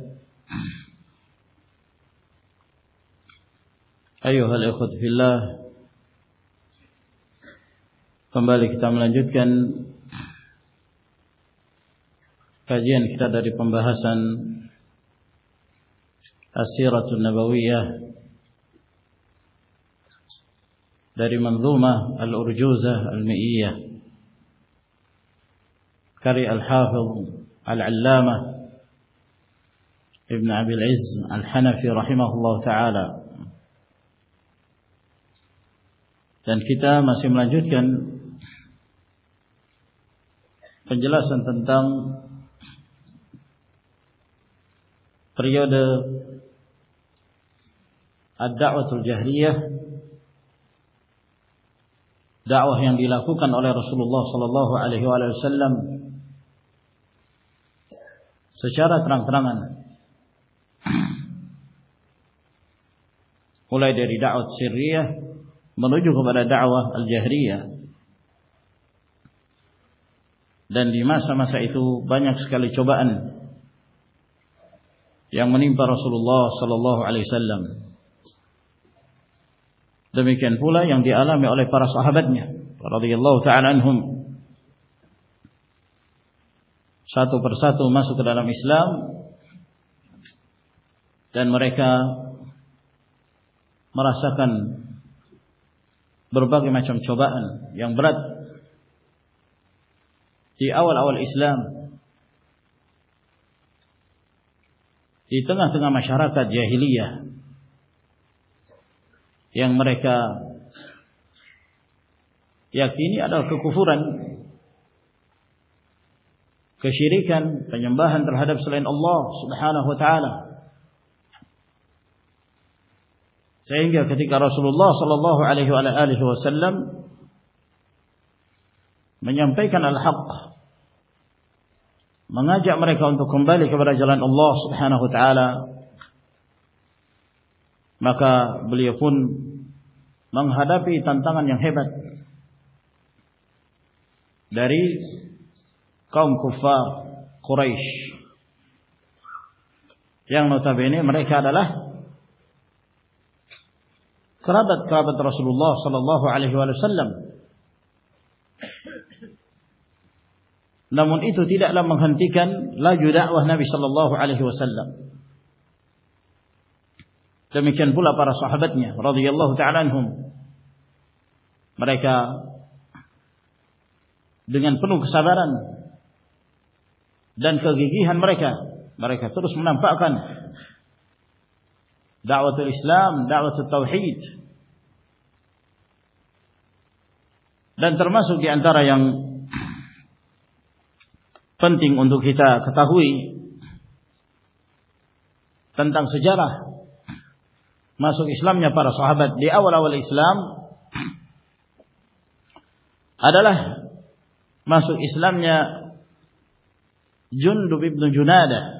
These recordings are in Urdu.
بعد خود پمبلی کتاب لنجن کاجین کتاب داری پمبا ہسن چن بایا داری منگ لوا الجوز ہے اللہ اللہ ابن ابي العز الحنفي رحمه الله تعالى dan kita masih melanjutkan penjelasan tentang periode ad-da'watul jahriyah dakwah yang dilakukan oleh Rasulullah sallallahu alaihi wasallam secara terang-terangan ملوجو برائے بنیا چوب اللہ علام دین مریک مرا سکن بربا کے اول اول اسلام تنگا تنگا مشہور کا جہیلی یگ مریکا یا تین ادبرن کشیرکن پجمبا اللہ ہوتا ہے نا کتکارسل اللہ صلی اللہ علی علی وسلم میں پیک ماں مر تو کمرے برائے اللہ ہوتا ہے مقا بلی پن من حاد تنریشن ہوتا مرک قرابت قرابت رسول اللہ صلی اللہ علیہ وآلہ وسلم namun itu tidaklah menghentikan laju dakwah Nabi sallallahu alaihi wasallam demikian pula para sahabatnya radhiyallahu ta'ala anhum mereka dengan penuh kesabaran dan kegigihan mereka mereka terus menampakkan دعوت اسلام داوت تبحیت ننتر مسو کے انترایا تنتی ان دکھا کتا ہوئی تنگ سارا ماسو اسلامیہ پر صحابت دیا اسلام ادو اسلامیہ جن ڈبیب ن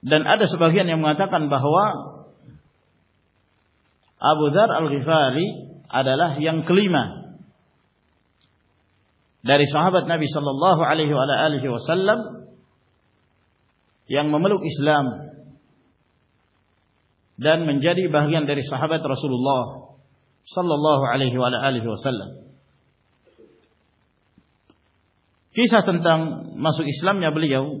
Dan ada sebagian yang mengatakan bahwa Abu Dhar Al-Ghifari adalah yang kelima dari sahabat Nabi sallallahu alaihi wasallam yang memeluk Islam dan menjadi bagian dari sahabat Rasulullah sallallahu alaihi wasallam. Kisah tentang masuk Islamnya beliau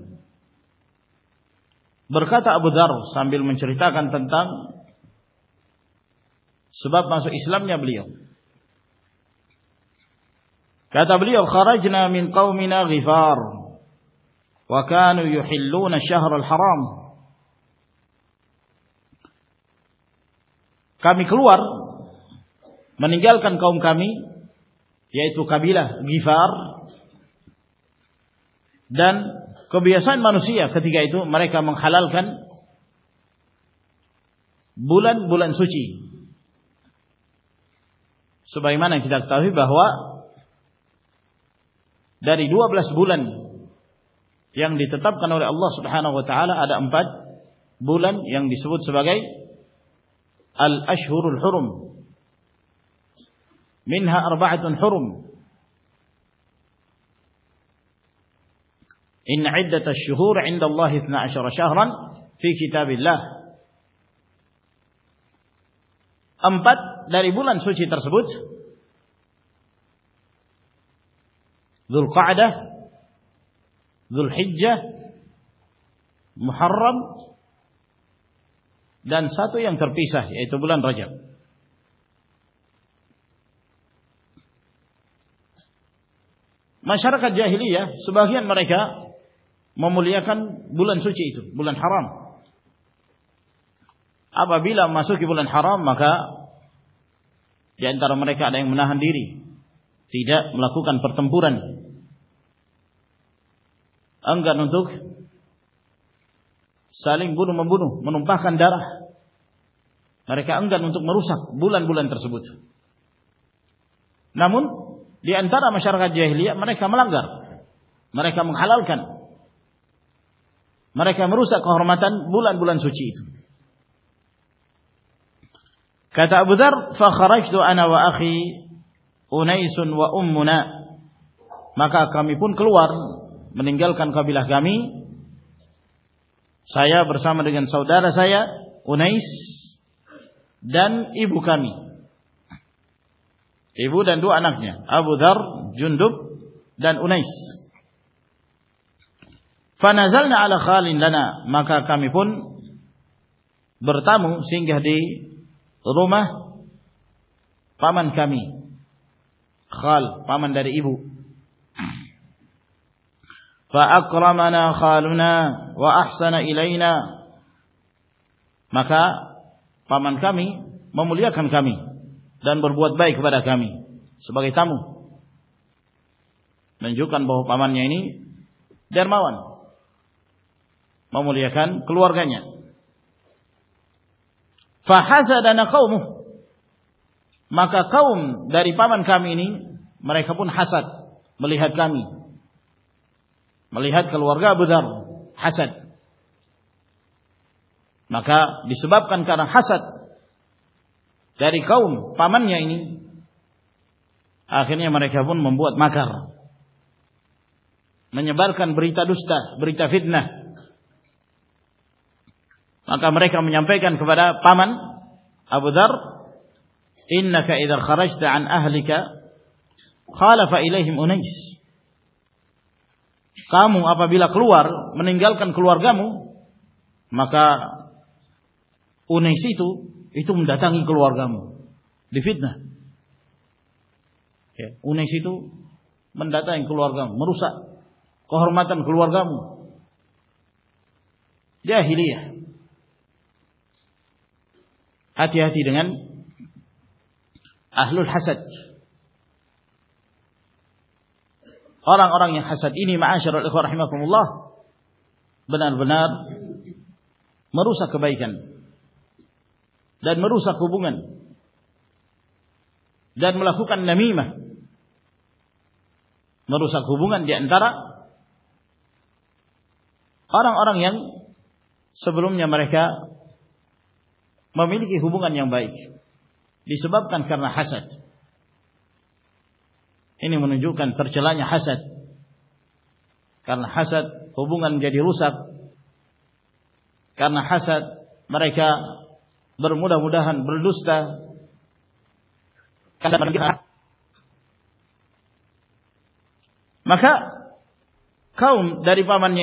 برقاتا ابو دار سامل من سے ریتا سباب اسلامیہ بلیون کا بھی آسان منوسی مرکن خالال کنچی مانگتا ہوا گئی ان عدت الشہور عند اللہ اتنا اشر شہرن فی کتاب اللہ امپت در ابولن سوچی ترسبوت ذو القعدہ ذو الحجہ محرم dan satu yang terpisah yaitu bulan Rajab. Masyarakat jahiliyah sebagian mereka ممولیا کن بولن سوچی بولن ہار آسو بولن ہر کام دیری پرتم بورنگ سالن بنواخر ننٹک مرساک بولن بولن سر کا مرک ملا مرکام ہالل کن ماریکن بول اب ان سوچی ابودار مکا کم پن کلکن کا جن دین اُنس پانا زلنا آن بر تام سنگہ دامن خال پامن خالہ نا مکا پامن خام دان بر بوت باٮٔے برا کم سبھی تموان بہ پامان معملی کلوار کاسدان کام گاری پامن کا می نی مرائی کپون ہاست مل ملوار کام پامنیا مرائی کا پنبوت مکار بارکن بریتا دست بریتا فیتنا مقام رامپرا پامن اب نفا ادھر خاراستا ہفاس مو آپ کلوار من گلکن کلوار گا مکا ان داطا ہی کلوار گاموت نا انتہا کلوار گا مروسا کورما کن کلوار گام دیا ہری ہے ہاتی ہاتھی رینس اور اور میم لنر بنار مروساک بائی گروسا کو بن ملا حکن مروسا کو بونگ اندرا اور سب لوگ مبینک ہوبنگ بائک باب کرنا ہاست انجوان پر چلا ہاست کرنا ہاسد ہوبنگان گری روسات کرنا ہاسد برائک بر مدا مداحان بر دستا ماری پا من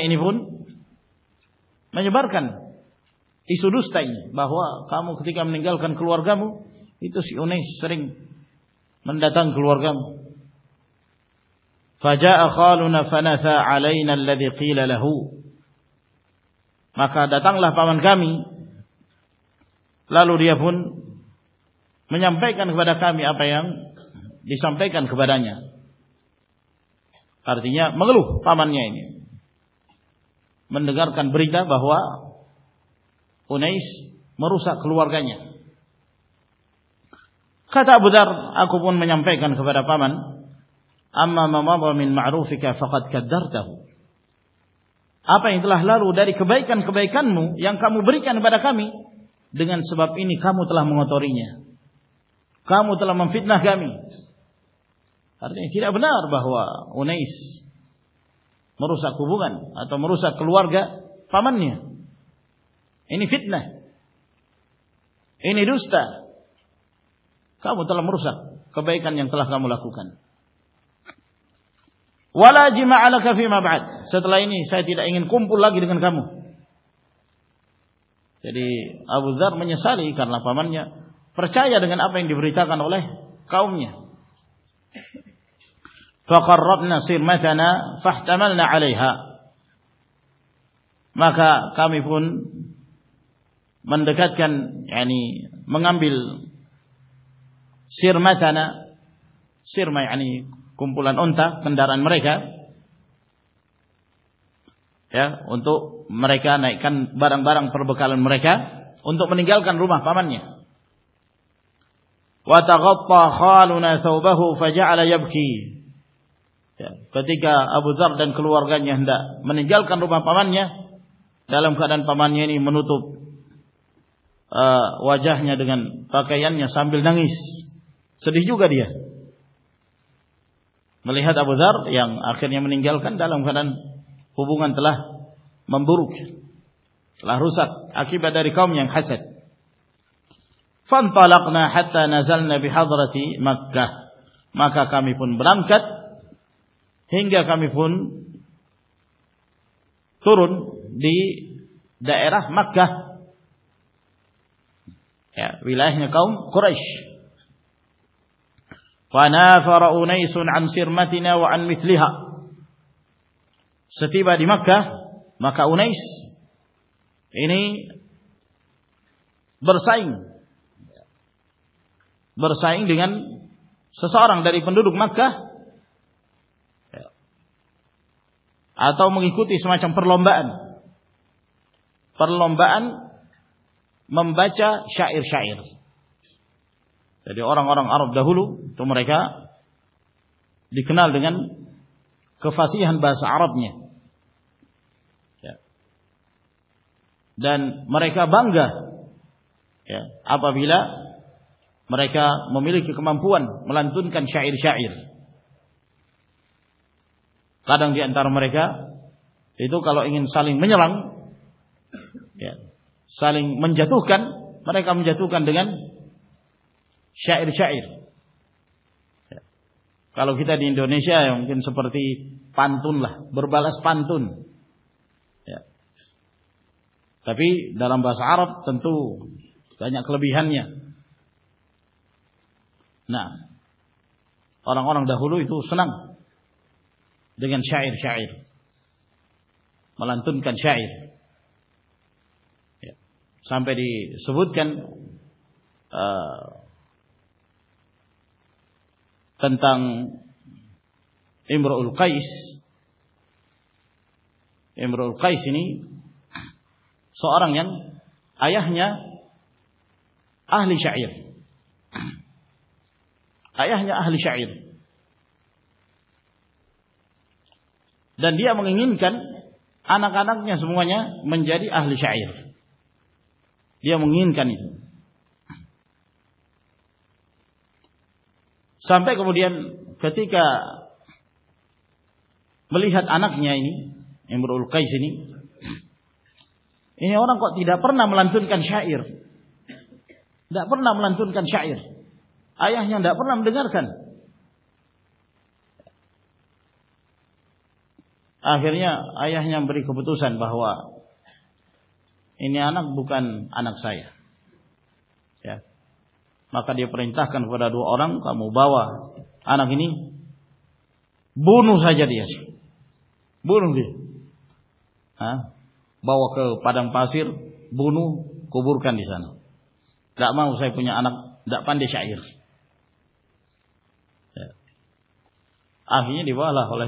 مجھے برکان تیسوس بہوا کا میلیاں مغلو پا منڈار بہوا انیس مروسا کھلوار گا کتا بزار آپ کو آپ ماما با من روفیے فقت کیا در تکو آپ لہٰ ہلو داری کبائن بری ڈن سب کا مطلب اتر کھا ملا مم فی نہ بہوا انیس مروسا کھبان مروسا کھلوار گا پامنیہ روسا کبھی مولاقونی ولاجیما کام کو لگوی ابوانی ساری کرچا گین آپ انکار رب نے سر میرا پاس آل مخا کمپن منڈا مل شیرمرمپلان مرائی کا انتو مرائی کا مرائی انلکان پامانی کتنی کالکن روپنی خدم پا میری منوتو سامبل نیسو گاری ملے ہدا بدر آخر گیلکن دہ لوگ ہو بنتا ممبر لہرو سر آخاری کومی پن پا لامپن برام خت ہنگیا کمپن ترون دی مک ویلاؤ خورش پان تھور انیسرا ستی بادی مکہ مکہ انیسائیسائی سسارک مکہ آ تو موتی سماج پر لمبا پر لمبا ممب چاہ عرشا ارے اور ہلو تو مرکنہ لگن کفاسی ہمبرب دین مریک بن گا آپ مرک ممی رکھا پوانک شا عرشا ار گا ان تر مرکا دیکھی سال میں جلن سالنگ من جتم جتو دیکھیں شاہر شاہر کا لو کتا انڈونیشیاتی پانتن لرباس پانتون کبھی درام بس آرٹ بیانیہ نہ لو سنا دیکھیں شاہر شاہر ملان تن شر سامبری سبوت كنتان امر كائس ایمبر كائشن سوار آیا ہن آہلی آیا ہن آحلی آئر دنیا بہن كن آنا آنا سب منجی آشا آئر جی من کن سمٹ کب کتکا ملکات آنا اولکائی سنی کوئی دہران لانچر کن دب لانچر سا عر آیا ہن دبرام ڈگر کن آیا ہن بڑی خبدوسان بہوا آنا سیا مقدی پر دو اور کم با آنا بنو سا دی بر نو باقی پاٹم پاسر بنو کو برقانے سن داد موسائی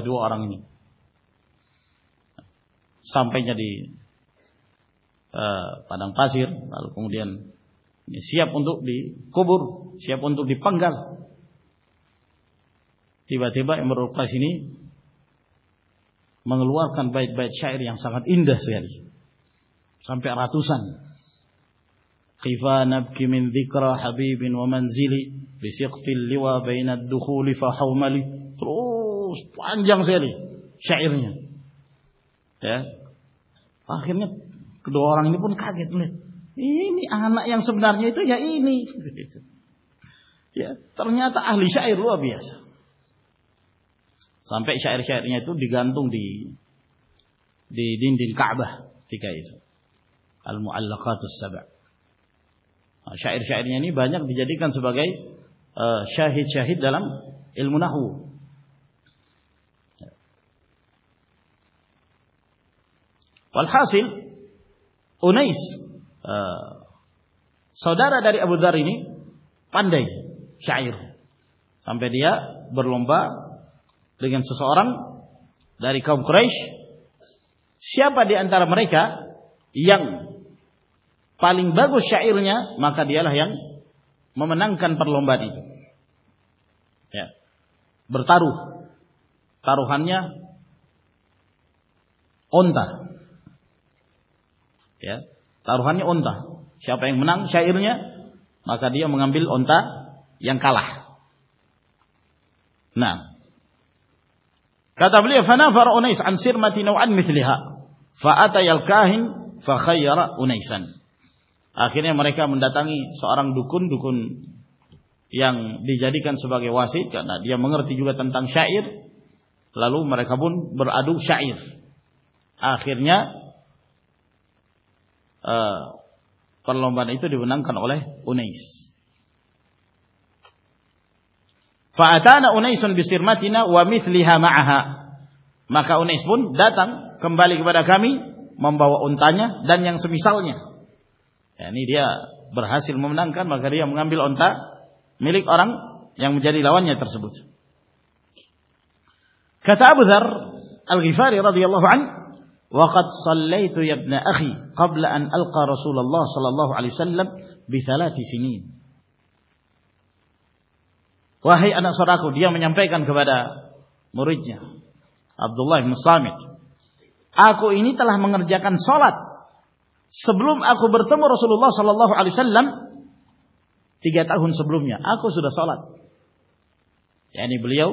کو آرام سمپین جاتی پنیاپ پنگار منگلوار کن بائک بائک سے راتو سنفا نب کین دی ہابینجام سیلی شا شاعری شاعر شاجن جی کنس بگائی شاہی شاہی دل مو پل تھا انس سوار ابرداری پانڈائی بر لمبا ریگنس اور ری کم کورس شادی مرکا ین پال بہو شہ ارا مقا دیا من کن پرلباد بر تارو تاروحانی منامیلتا یا آخریا ماریکا تا سو ریجی کان سب کے واسطے منگار تجوا تم تا لالخاب آخر انیسون بیس می نا مت لی مختلف دا تن بالک بارا گامی ممباب انتہا دنیا میسا نی ریا بر ہاسی ممن ریئم اور کتاب وقد صليت يا ابن اخي قبل ان القى رسول الله صلى الله عليه وسلم بثلاث سنين وهي انا صراكو dia menyampaikan kepada muridnya Abdullah bin Samit aku ini telah mengerjakan salat sebelum aku bertemu Rasulullah sallallahu alaihi wasallam 3 tahun sebelumnya aku sudah salat yakni beliau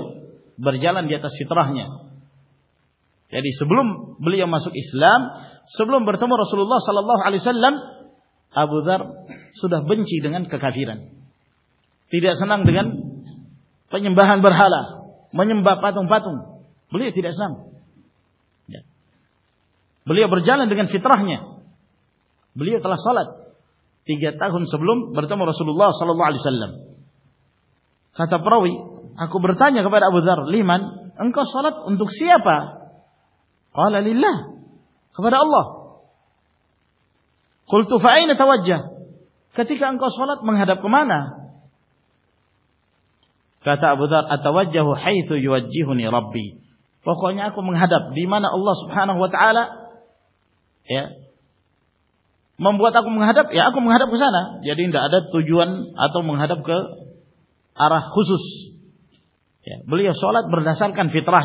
berjalan di atas fitrahnya بولیا ماسک اسلام سبلر رسول اللہ صلی اللہ علی سل ابو دار سودھا بن چاہیے ککا تھینگ سنا پانی بہا برحال مجھے تیرے سنیا برجا لگن فتر بولے تلا سول تی سبل برتم و رسول اللہ صلی اللہ علی سلام کتا ہکو برتا ابو دار ان کا سولت ان دکھ سیاپا خبر اللہ کا مغاد خسان کان فیتراہ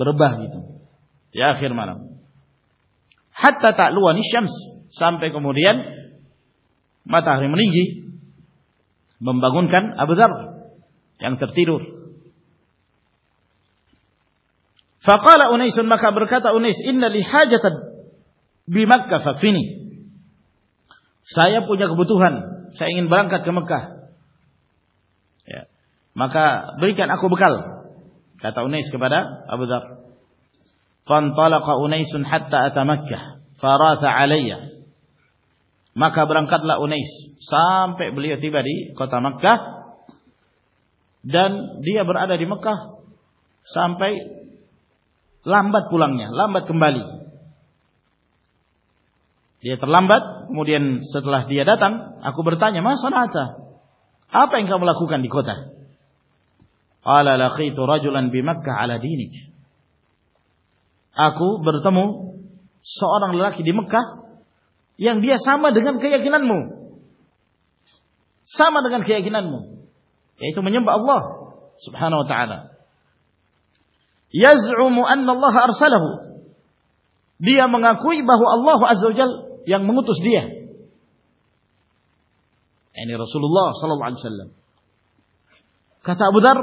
برباخیر مراؤن ہت تا لوانی جی بم بگن کان اب ترور سپال برقت انفینی سائ پوجا کو بتانے بار کا کمکا بری بکل بارس مکا برن کتلا سام پہ لمبت مورلا سنا کتا آم سن مکا یا من سام دن خیا مو یہ تو مجمبوانوا کئی بہو اللہ یا تھا اب در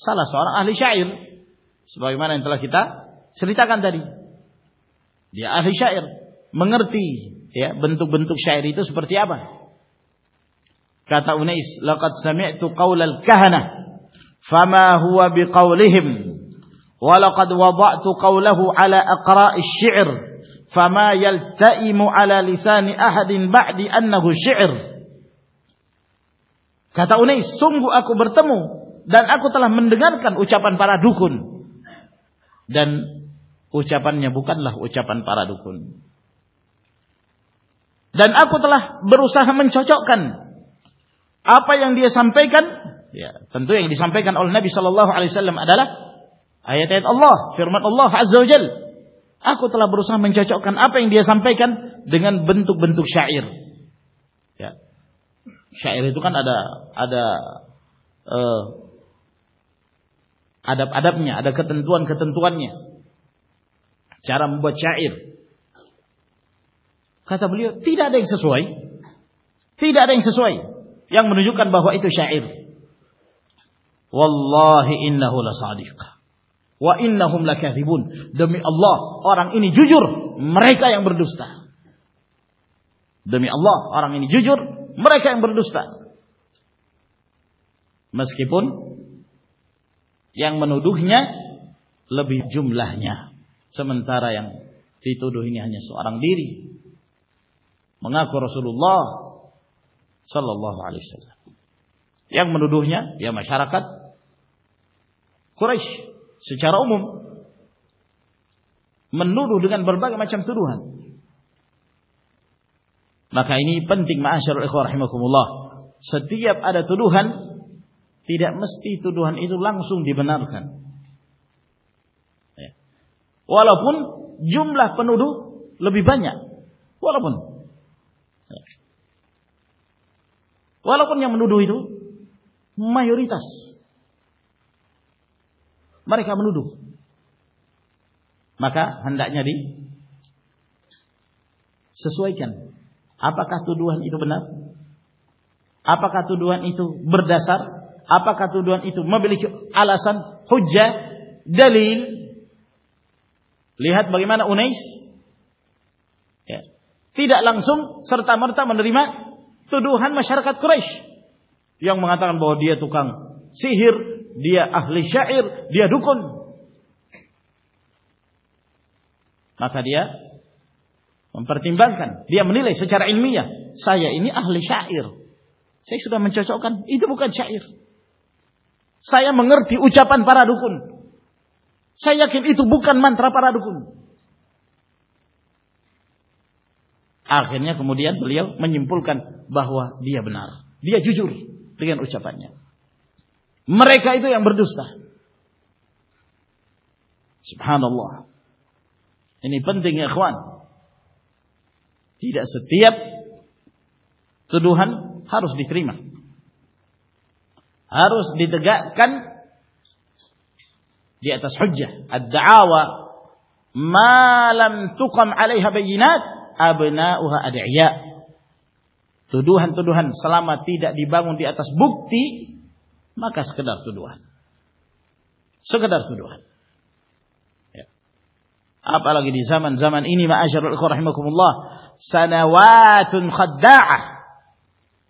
salah seorang ahli syair sebagaimana yang telah kita ceritakan tadi dia ahli syair mengerti ya bentuk-bentuk syair itu seperti apa kata Unais laqad sami'tu qaulal kahana fama huwa biqaulihim wa laqad wada'tu qaulahu ala aqra'i syair fama yaltaimu ala lisani ahadin ba'di annahu syair Kata Unais, sungguh aku bertemu دن آو تعلا ہم پارا ڈھوکن دن اوچاپان پارا ڈھوکن کو آپ دے سمپے سمپے سر ادرا آئے شروعات آپ تلا بروسا من چوچا آپ دے سمپے کنگن بنتک بنتک سا ار جو اللہ اور اس کے پن یاں منہ لبھی جملہ ہنیا چمن تارا تھی تو آرام دیر مرسول چلو اللہ علیک سلام یا نو دیا یہ مشارک خرچ من لو روحان بربا ملوح مرمک ستی تروحن تیار مستی ٹوڈو لن رسم بھی بنا لے لو جم لو لو بھائی اولا بنو میوری دس بار کھانا نو مک ہاندہ ناری سائن آپ کا ٹوڈو بنا آپ کا ٹو برداسر آپ کا ٹوڈو لوگ آلسن خجر دلیل لےحت بگیمان انیس تین لگ سم سرتا مرتا منری ٹوڈو ہان میں سرکات کرس پیما تمام بہت دیہ تو ہر دیا ار دیا دکن پرتی من سے چار موایا سائیں آر سی سم چرچھا ار سایا منگرتی اچاپان پارا رکن سائن کپڑی توپو مانترا پارا رکن کو مڈیا بڑی مجھے پول بہوا دیہ بن دے ججور او چاپان مرے کئی دردوستا ہاں پن دیں تیرا سیاب تو لو ہن فارس بکری میں ہرس دی گاس سجاوا مالم تک آلات آبنا تین توان سلامت با دیس بکتی مکس کے آپ لگی زمین زمین انسر خوراک ہم لو سن خدا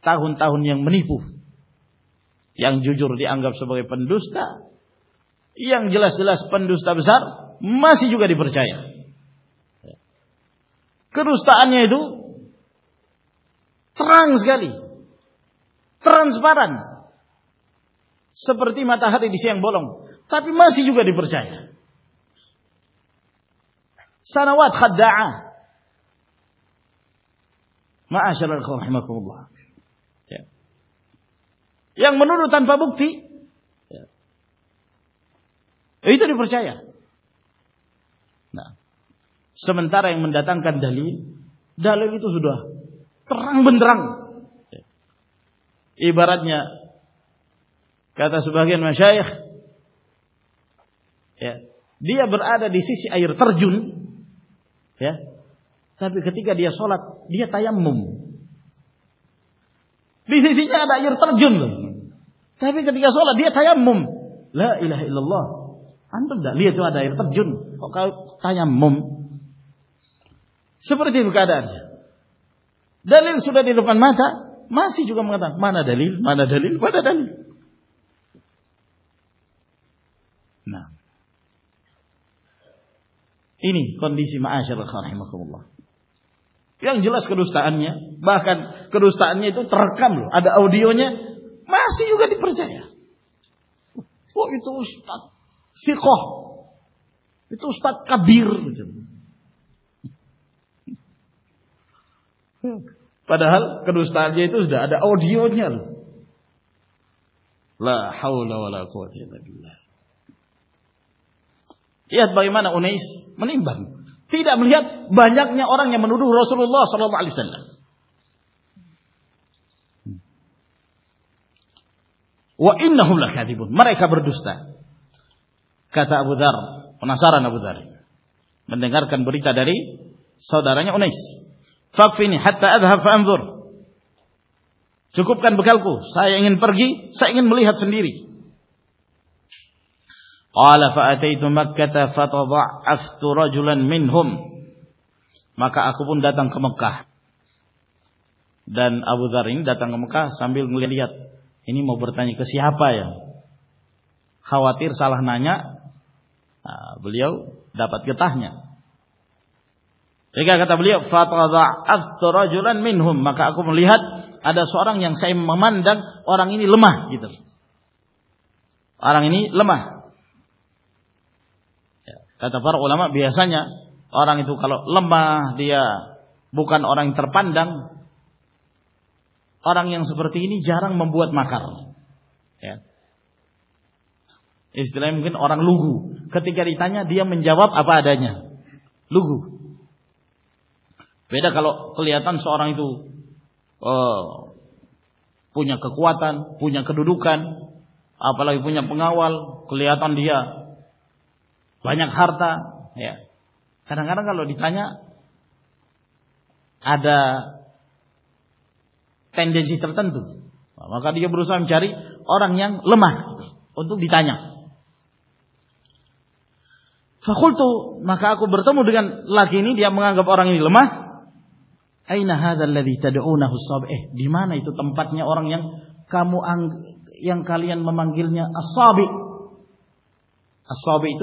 تاون تاہون جن منی پو یعن جی آنگ سب پنڈوستا یعن گلاس جلاس پنڈوست گلی پرچایا کروستا نیا ٹرانس گلی ٹرانس بار ستی ماتا ہری بولوں تاپی ماسی جگاری پرچایا سر وہ ایم مطلو تنف بکتی اردو پر چاہیے سمن ترکار دہلی دہلی بھی تو سوا ری بار آج میں ترجن تب سولا ممجن مم لولیم مم سوپرتی روپنگی میں جلس کو روستا آنے باقاعد کو روستا آنی اویو نا جستا انیس منٹ اور بڑتا ابو دار سارن ابو داری ڈگار داری سو درس چوکبل کوگھی سلسلے بن دا کمکا کمکا سمبل مجھے مبر تھی ہپائ ہاویر سالح داپت کے تھی تو ہوں لے سر سائم مماندن اور بھی ہسا اور اورانو لمبا دیا بوکان اور ترپاندہ اورنگی مبوت مار اس طرح اور لوگ دے میں جاپ آپ لو پے دلو لے آتا اور پواطان پو ڈوانگ پوگا لے آتا لوا کھارتا راگالو نی لاکی نیما اینا مماب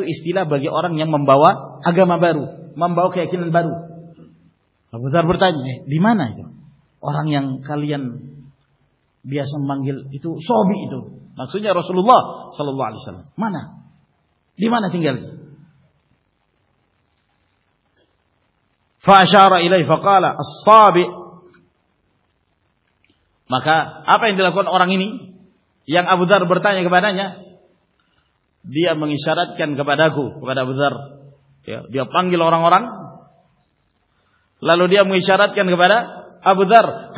اسٹی لگے اور ممبا آگ ممبا کل بار اورانگ ابو دار برتا منگی سارا گورن اور اب درجہ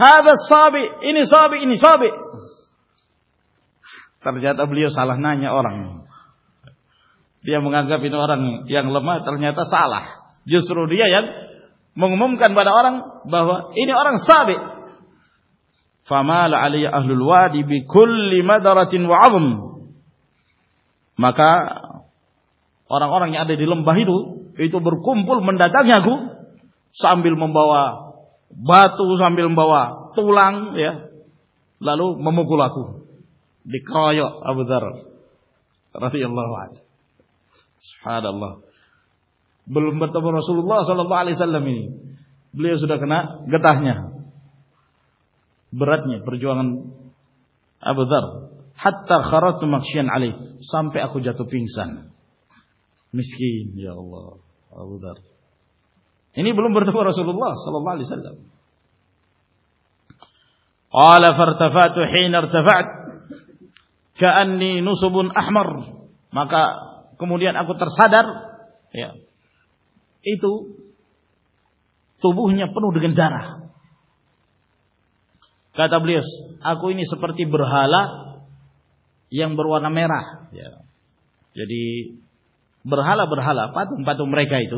جسر اور بہنو یہ تو بر کم بول منڈا گھو سام ممبا لالو ممکلا ابو درم بت سال بلی گدا برات نیجوان ابدھر خرچ تمکسی ابو در میرا برہلا برہا پاتم پاتم برائے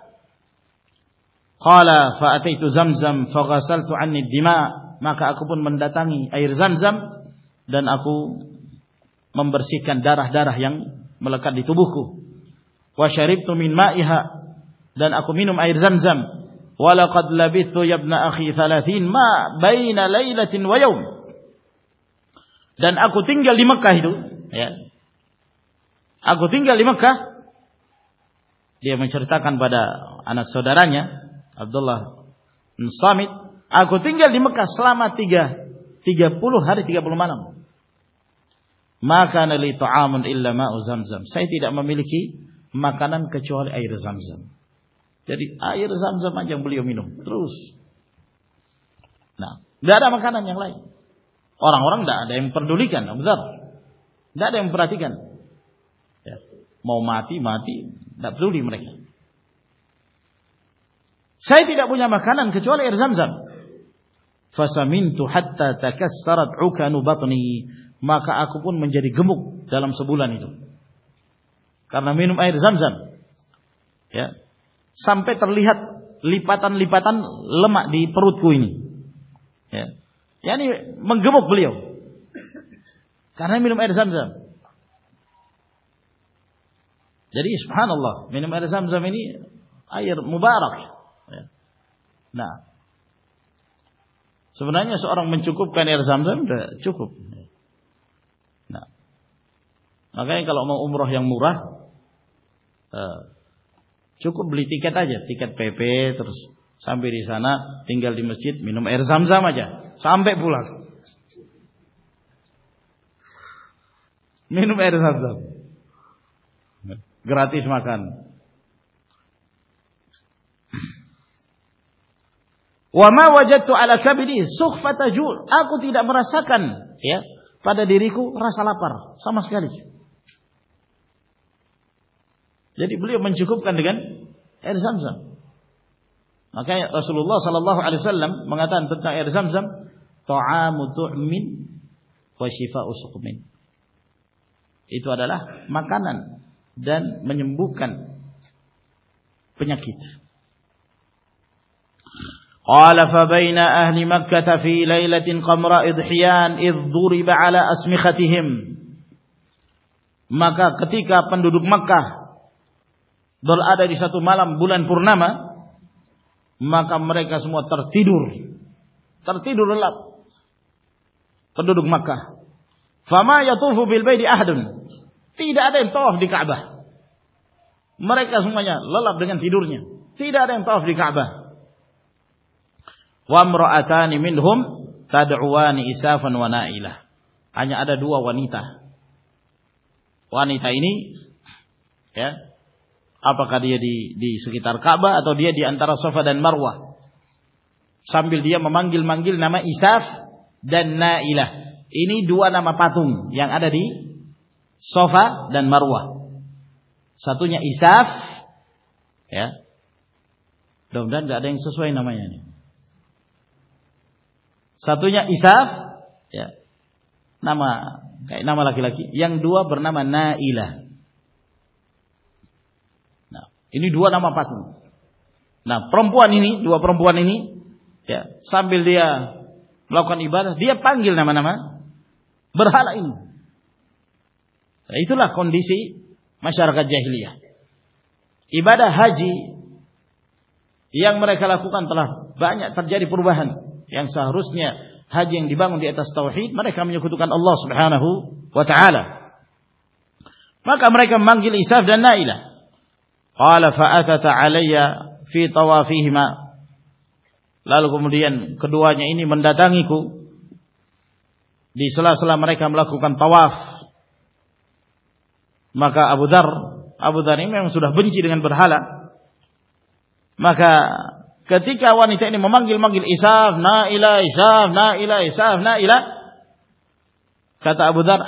تا ارزن زم دن آپ ممبر سی دار ملکو شریف تما دن آو من آو تنگی مکو تنگیا مک منسرتا ریا سوامت آپ کو سلاما ریگا بول مان کا نل تو آئی تیر ممکھی اور اور پرندولی کام پراٹی گو می ماتی میم سی پوجا منچولی ارزم سم تھا موت سارو بات نہیں مو کون جی لوگ بولا نیو کارنا مینم آئی رام پیٹرلی کار مینم ریری فن لو مینم ارے مبارک سمر مورا چوکبلی کے تکری سنا تنگل مسجد مینم ارزام آ جا سام پہ بولا مینوم گراطیس مکان Wama wajatu ala kabili sukhfatajul. Aku tidak merasakan ya pada diriku rasa lapar sama sekali. Jadi beliau mencukupkan dengan air zam-zam. Makanya Rasulullah sallallahu alaihi wasallam mengatakan tentang air zam-zam, "Tu'amu tu'min wa shifa'u suqmin." Itu adalah makanan dan menyembuhkan penyakit. قال فبين أهل مكة في ليلة قمر إضحيان إذ ضرب على أسمختهم maka ketika penduduk Makkah berada di satu malam bulan purnama maka mereka semua tertidur tertidur lelap penduduk Makkah fama yatufu bil baiti ahadun tidak ada yang tawaf di Ka'bah mereka semuanya lelap dengan tidurnya tidak ada yang tawaf di Ka'bah ومر آدھومنی فنو ندونی آپ کا سو کی ترقی سوفا دین مرو سل منگل نام اسنی دم پاتی سوفا دن مرو سات سب نام ناما لوا بر نام ڈوا ناما پاتونی برمپونی سام دیا لاکھ پانگیل ناما نام لاکھ مشہور ای بارہ ہاجی یانگ برائے خلا خوانا سبزی عربی پروبہ لالوا داغی سلام چیلنگ مما گیل نہ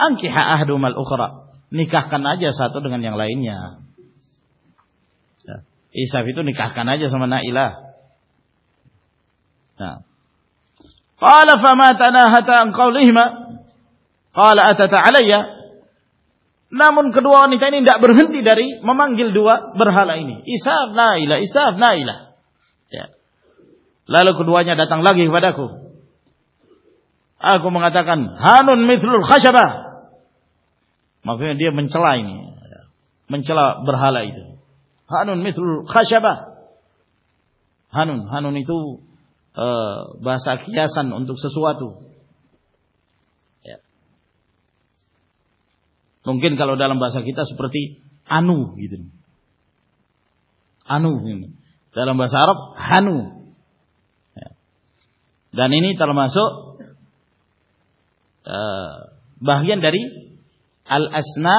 آن کھا دل اخرا نکا کنا جساتی تو من کدو برہنتی داری مما گل دوا برحال لال کتانگی باقو ہان پہ میچال برحال میٹر با ہن ہانو باسا کھی سن ان سواتو نمکین کام باسا کھیتا ستی آنوئی نو جانینی ترم سو بہ گن گری السنا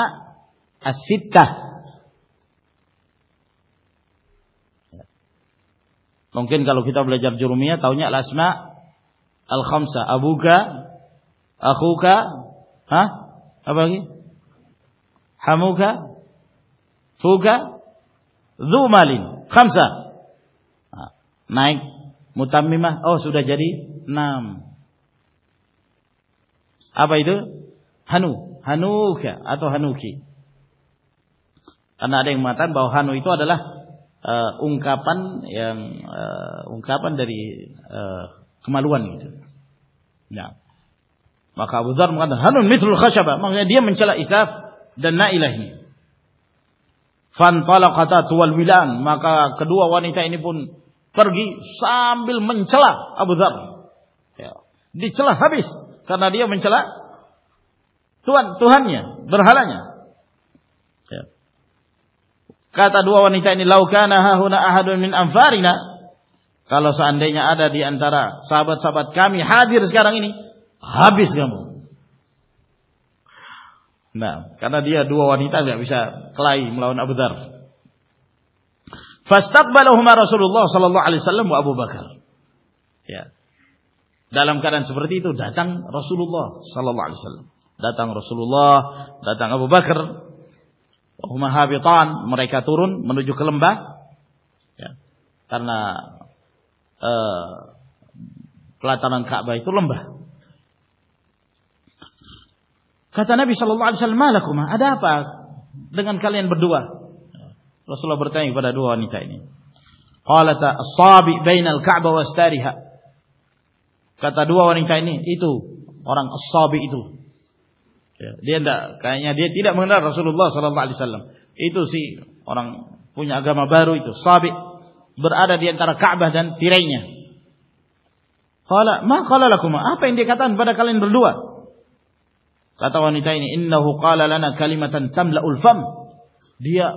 تمکین کا لوگ کتاب لے جب جرمیا تو انسنا الخمسا ابو کا اخو کا حمو کا رو مال خمسا نائک متامیما سودی نام آ بائی ہنو ہنو آ تو ہنوی نیک ماتا با ہانویتوالا پانکا پنالو نئی مقابل خاص منچا لاسا دن پالا توال ویلنگ مقاوائی سامل اب ہابیس کناڈیلا برحال لو کھاف ادائی آداد ساباتی دو آوار کلائی م پھارو ہما رسول آبو باخر ڈالم کارن سبرتی رسولو سلو لو آ سر داتان رسولو داتن ابو بکر ہم مرائر منجو کلبان کھابلم بھی سلسلے مدا پا دن کالین بدوا Rasulullah bertanya kepada dua wanita ini. Qalata asabi bainal Ka'bah wastariha. Kata dua wanita ini, itu orang asabi itu. dia enggak kayaknya dia tidak mengenal Rasulullah sallallahu alaihi wasallam. Itu si orang punya agama baru itu, sabi berada di antara Ka'bah dan tirainya. Qala ma qala lakum? Apa yang dia katakan kepada kalian berdua? Kata wanita ini, innahu qala lana kalimatan tamla'ul fam. Dia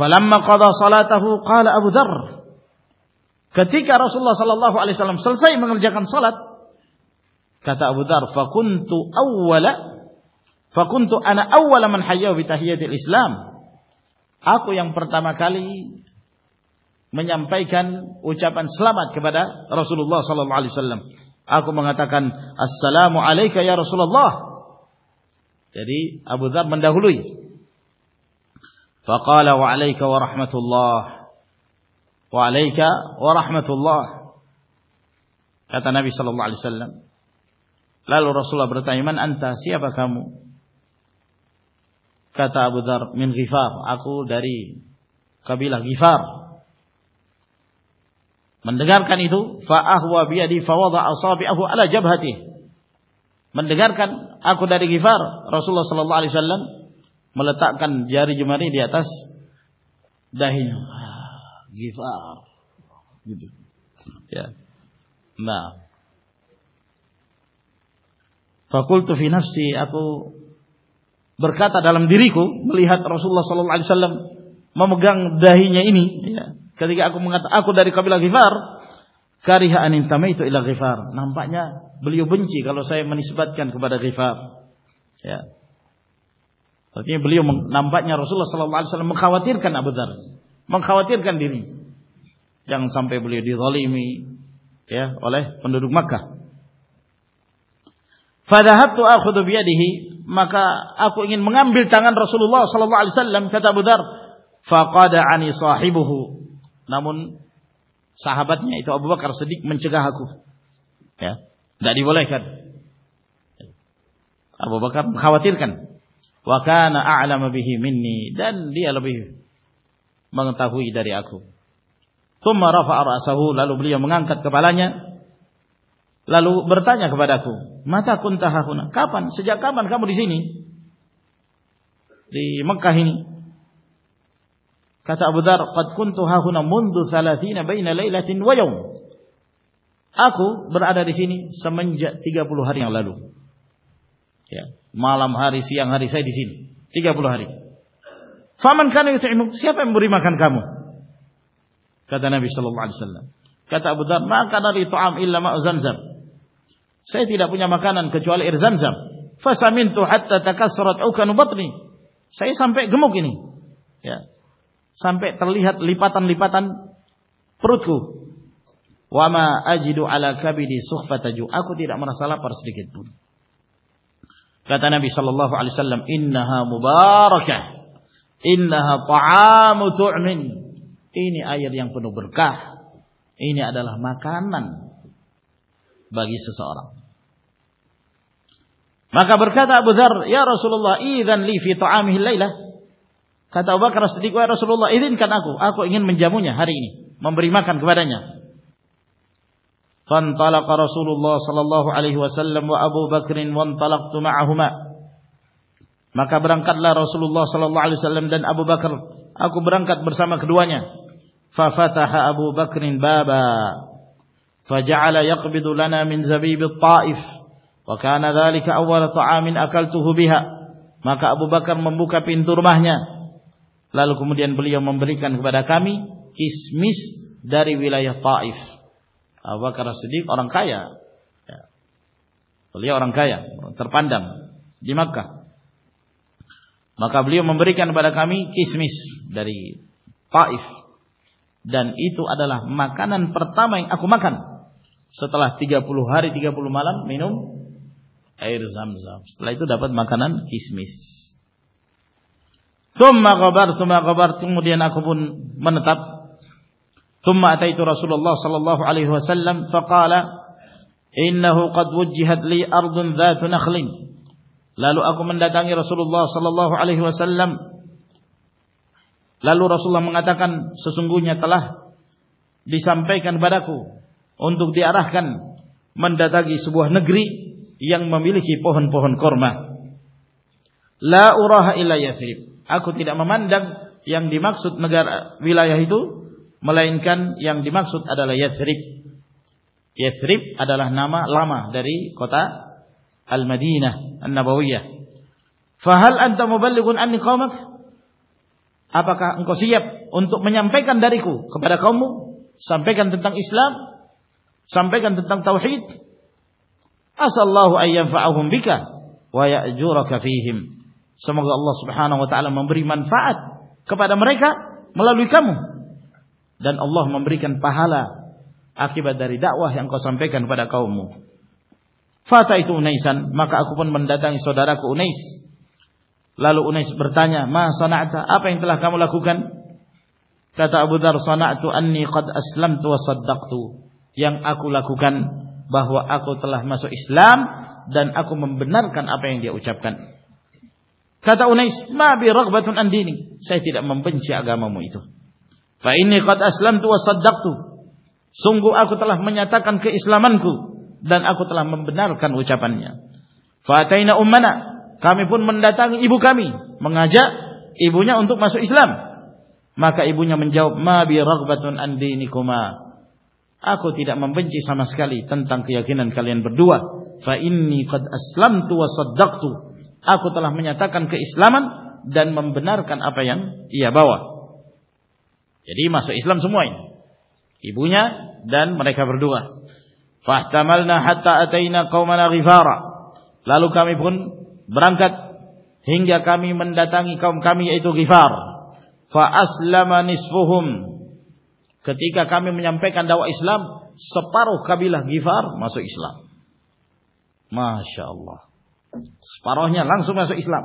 رس اللہ پائی سلامات کے بدا رسول السلام علیک رسول اللہ تری ابو در منڈا علیک و رحمۃ اللہ ولیکہ و رحمۃ اللہ قطا نبی صلی اللہ علیہ وسلم لل رسول آکو ڈاری کبیلا غیفار منڈگار کن جب گارکو ڈاری غفار رسول صلی اللہ علیہ وسلم ملے تک جاری جماری فکل توفی نس برقات ڈالم دری کو رسول مما گنگ دہی کر داری کا پلا گیفار کاری حایم تمہیں گیفارمپل بن چی منیش بات کیا نمبا رسول منکھا وطر کر منکھا وتر کن دینی جنگ سمپے بولے دہن منام بھی تانگان رسول سہا بات آبار سٹھک منچ کا حا کو خیوبا کر مخاو وكان أعلم به مني dan dia lebih mengetahui dari aku ثم رفع رأسه lalu beliau mengangkat kepalanya lalu bertanya kepadaku mata kunta hahuna kapan sejak kapan kamu di sini di Mekah ini kata Abu Dhar qad kuntu hahuna mundu 30 baina lailatin wa yawm aku berada di sini semenjak 30 hari yang lalu مالم ہاری سیا ہارینگری نبی سمپ گمکی نہیںرد کو کتا نبی صلی اللہ علیہ السلام ان کو برکا دل بگی مکا برکا دبر رسول ادان لیفی تو آئی لا کتا اب اس کو رسول اولا ادین کر آپ کو جاموئیں ہر ایک ممبر کو بارے میں فانطلق رسول الله صلى الله عليه وسلم وأبو بكر وانطلقت معهما maka berangkatlah Rasulullah sallallahu alaihi wasallam dan Abu Bakar aku berangkat bersama keduanya fa fataha Abu Bakr baba faja'ala yaqbidu lana min zabib at-Taif wa kana dhalika awwal ta'amin akaltuhu biha maka Abu Bakar membuka pintu rumahnya lalu kemudian beliau memberikan kepada kami kismis dari wilayah Taif Abu Bakar Siddiq orang kaya. Beliau orang kaya, terpandang di Makkah. Maka beliau memberikan kepada kami kismis dari Taif. Dan itu adalah makanan pertama yang aku makan. Setelah 30 hari, 30 malam minum air zam-zam. Setelah itu dapat makanan kismis. Tumma kabar, tumma kabar. Kemudian aku pun menetap ثم أتيت رسول الله صلى الله عليه وسلم فقال إنه قد وجهت لي أرض ذات نخل lalu aku mendatangi Rasulullah صلى الله عليه وسلم lalu Rasulullah mengatakan sesungguhnya telah disampaikan padaku untuk diarahkan mendatangi sebuah negeri yang memiliki pohon-pohon kurma la uraha ila yathrib aku tidak memandang yang dimaksud negara wilayah itu مل انگ سوالہ داری الینگو رکھ سمپے اللہ کا مل لا دن اللہ ممبری کن پہا آ کے باد امو پھا تو انیسانا کونس لالو انیس برتا ہے آپ کم کا سونا یاخو کان بہو تلاسو اسلام دن آکوم آپ کنتا انیس رقب اندھی سات پنچیے گا مجھے سداکت سنگو آپ تا کنکھ اسلامن کو دن آپ تاحم ممرکانی پہنچنا کمی بن منڈا می مجھے اندو مس اسلام ماں ابوئن جاؤ رگ باتن کو بنچی سماس کالی کا بڈواسلو سدتو آپ تاحم اسلامان دن مم بنا آپ لالو کام برانکت کتکو گیفارم شہر لگ سو اسلام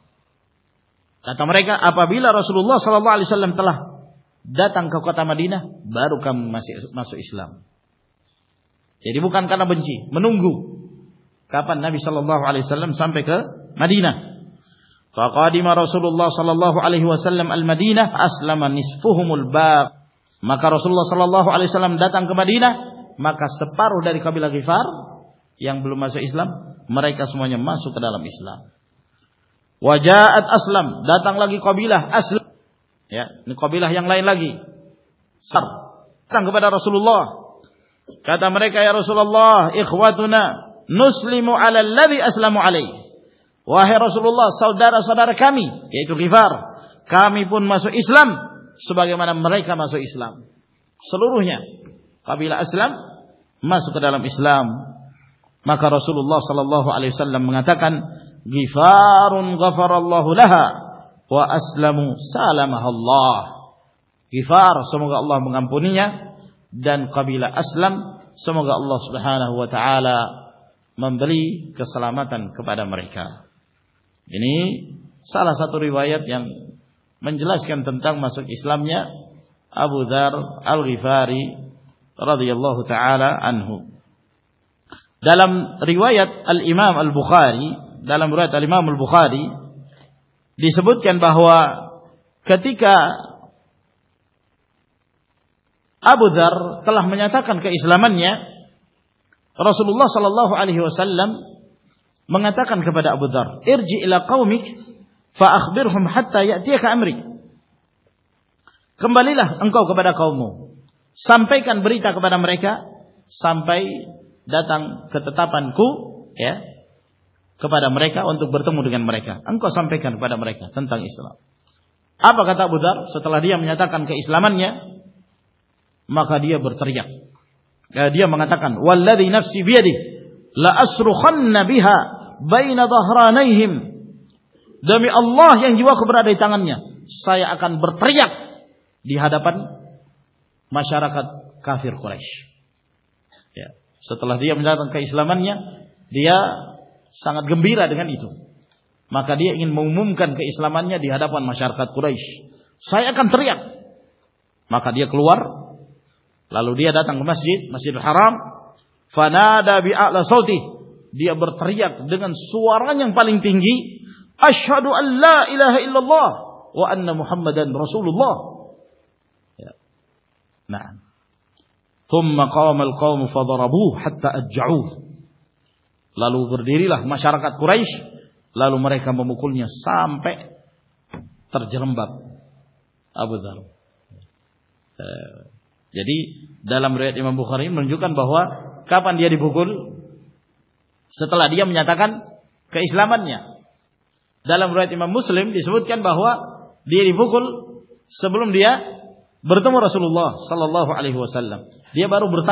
Kata mereka, apabila Rasulullah sallallahu alaihi wasallam telah datang ke kota Madinah, baru kamu masih masuk Islam. Jadi bukan karena benci, menunggu kapan Nabi sallallahu alaihi wasallam sampai ke Madinah. Faqadima Rasulullah sallallahu alaihi wasallam al-Madinah aslama nisfuhumul baq. Maka Rasulullah sallallahu alaihi wasallam datang ke Madinah, maka separuh dari kabilah Ghifar yang belum masuk Islam, mereka semuanya masuk ke dalam Islam. رسول اللہ کامی پون مسو اسلام کا سلو رویہ رسول اللہ اللہ علیہ السلام غفار غفر اللہ لها واسلم سالمها اللہ غفار semoga Allah mengampuninya dan kabilah aslam semoga Allah Subhanahu wa taala memberi keselamatan kepada mereka ini salah satu riwayat yang menjelaskan tentang masuk Islamnya Abu Dhar Al-Ghifari radhiyallahu taala anhu dalam riwayat Al-Imam Al-Bukhari تعلیمہ Amul بخاری کا اسلامیہ رسول اللہ صلی اللہ علیہ وسلم کا بڑا سمپے کان بریتا بڑا سمپے آپ اسلام خبریا دسلامیہ دیا sangat gembira dengan itu maka dia ingin mengumumkan keislamannya di hadapan masyarakat Quraisy saya akan teriak maka dia keluar lalu dia datang ke masjid Masjidil Haram fanada bi a'la sauti dia berteriak dengan suara yang paling tinggi asyhadu an la ilaha illallah wa anna muhammadan rasulullah ya nah ثم قام القوم فضربوه حتى أجعوه لالو پر دھیلا لا ماشا رقد کوش لالو مر بک پہ جم دم روحی بواری منجوان بہوا کا دکول اسلام دالم روسلیم دسبت کیا بہوا دکول سبل دیا برتمر اصول اللہ صلی اللہ علیہ وسلم دیا بار برتھ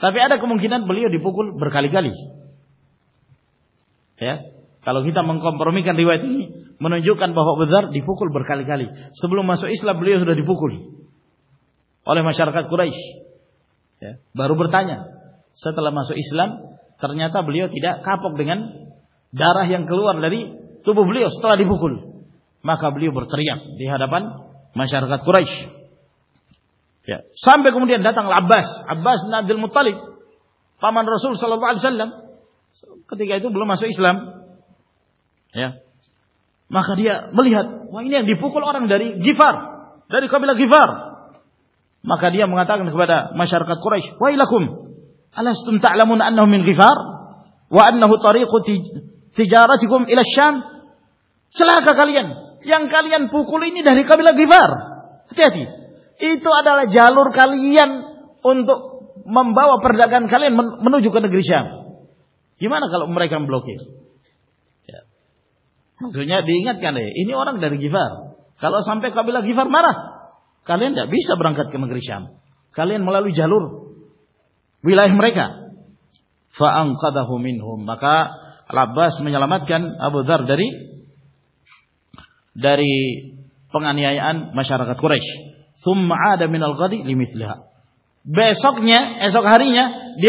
ڈیپول برقالی برقالی رکا کو دیہات کو Ya. Sampai kemudian datang Abbas, Abbas bin Abdul Muttalib, paman Rasul sallallahu alaihi wasallam. Ketika itu belum masuk Islam. Ya. Maka dia melihat, wah ini yang dipukul orang dari Gifar, dari kabilah Gifar. Maka dia mengatakan kepada masyarakat Quraisy, "Wa ilakum alastum ta'lamun annahu min Gifar wa annahu tariqu tijaratikum ila Syam?" Celaka kalian. Yang kalian pukul ini dari kabilah Gifar. Hati-hati. ای تو جھال کال ان پرین منوجن گریشان گیمان کالو مرک بلوکی اور گیفر کلو سام کالینس رنگام کالین مولا او جھالک میں مشا رقاد کو تمینٹ لا بیسک لگی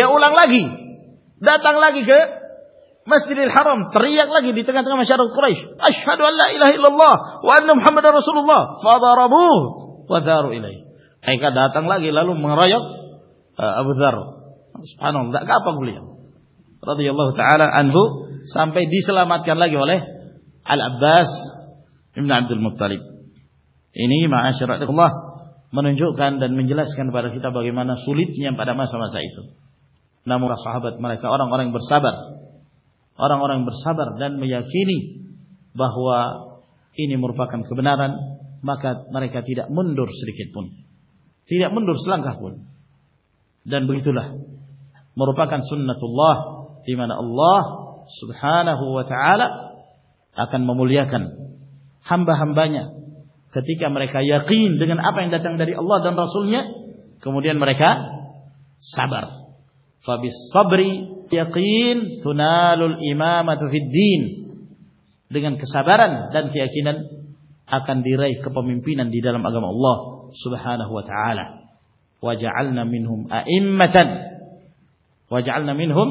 لال والے مختالی منجو گان دن منجلس بارہ کھیت باٮٔی ملیت نیا بارا ماسا ماسائی نا مورا سہت مرکا اور برسابر اور برسابر دن میا با ہوا کوروپا کانٹ منڈر سرکت بن تیر منڈر شلنکا بن دن بھگولا مروپ اکن سن نہ مولی آمبا ہمب ketika mereka yakin dengan apa yang datang dari Allah dan Rasulnya kemudian mereka sabar fabis sabri yakin tunalul imamatu fid din dengan kesabaran dan keyakinan akan diraih kepemimpinan di dalam agama Allah subhanahu wa ta'ala waja'alna minhum a'immatan waja'alna minhum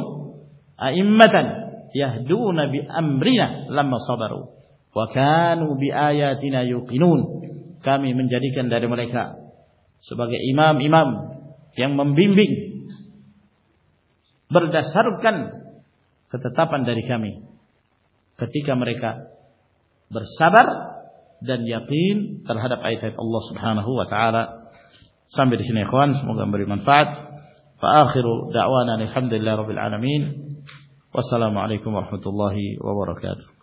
a'immatan yahduna bi amrina lama sabaru وَكَانُوا بِآيَاتِنَا يُقِنُونَ kami menjadikan dari mereka sebagai imam-imam yang membimbing berdasarkan ketetapan dari kami ketika mereka bersabar dan yakin terhadap ayat-ayat Allah subhanahu wa ta'ala sampai disini ikhwan semoga memberi manfaat فآخر دعوانا الحمد لله رب العالمين والسلام عليكم ورحمة الله وبركاته